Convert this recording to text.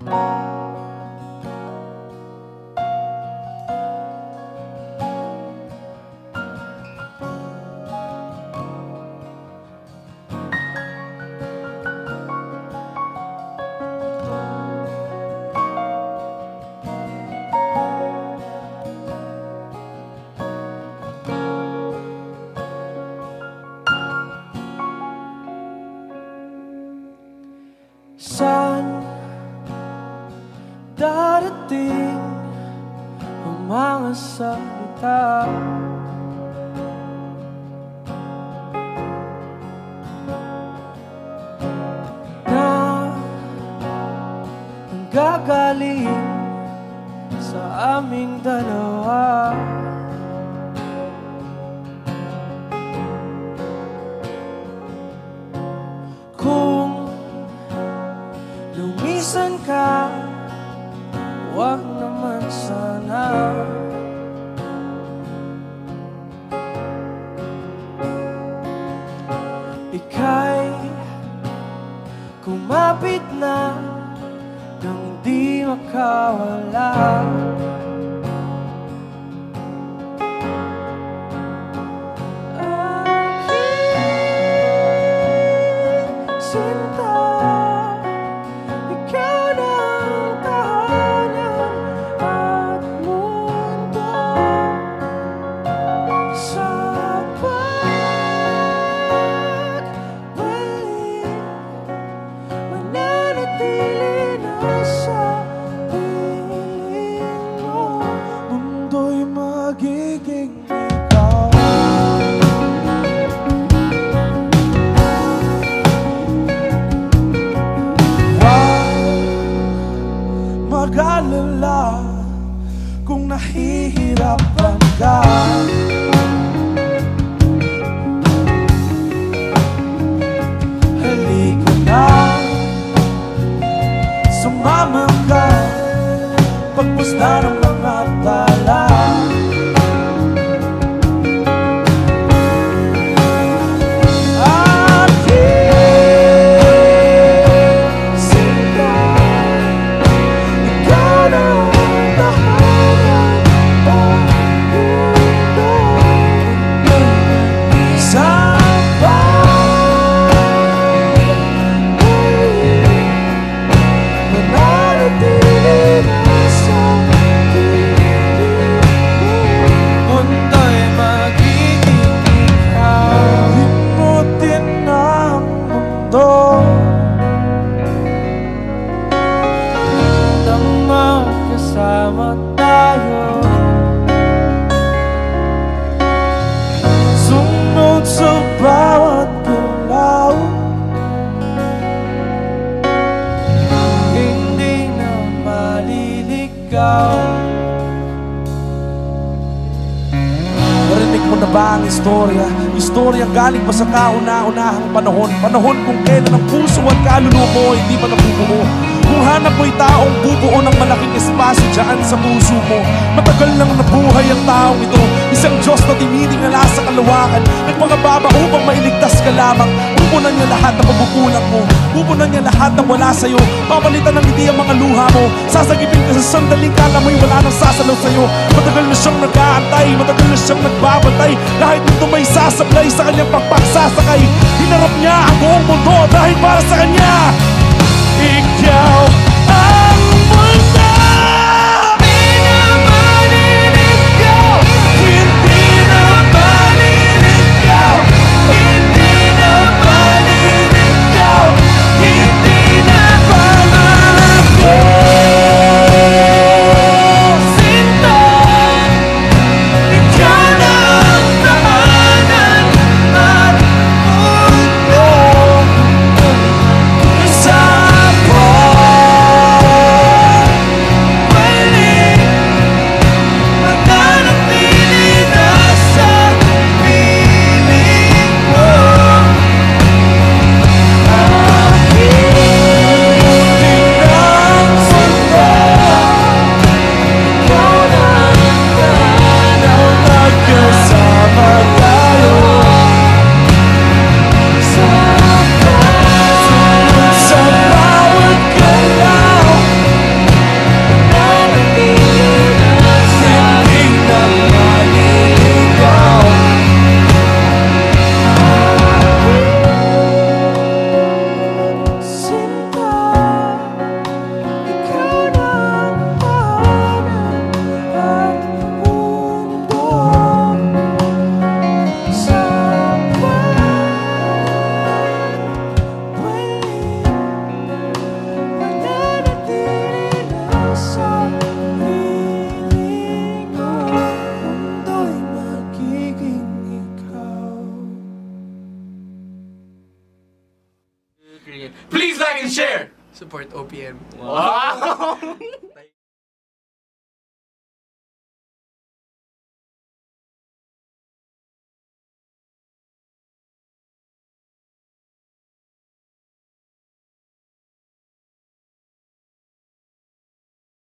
Música darating ang mga salita? Na nanggagaling sa aming dalawa. Kung lumisan ka, wag naman sana. Ika'y kumapit na nang di makawala. Nahihirapan ka Halika na. Sumama ka. Pagpusta ng mga tala magkasama tayo. Sunod sa bawat galaw Hindi na maliligaw. Narinig mo na ba ang istorya? Istorya galing pa sa kauna-unahang panahon? Panahon kung kailan ang puso at kaluluwa mo hindi pa nabubuo hanap mo'y taong bubuo ng malaking espasyo dyan sa puso mo. Matagal lang nabuhay ang taong ito. Isang Diyos na tinitingala sa kalawakan Nagpangababa upang mailigtas ka lamang. Pupunan niya lahat ng pagkukulang mo. Pupunan niya lahat ng wala sa'yo. Papalitan ng hindi ang mga luha mo. Sasagipin ka sa sandaling kala mo'y wala nang sasalaw sa'yo. Matagal na siyang nag-aantay. Matagal na siyang nagbabantay. Kahit nito may sasablay sa kanyang pagpagsasakay Hinarap niya ang buong mundo dahil para sa kanya. Ikaw Korean. Please like and share! Support OPM. Wow.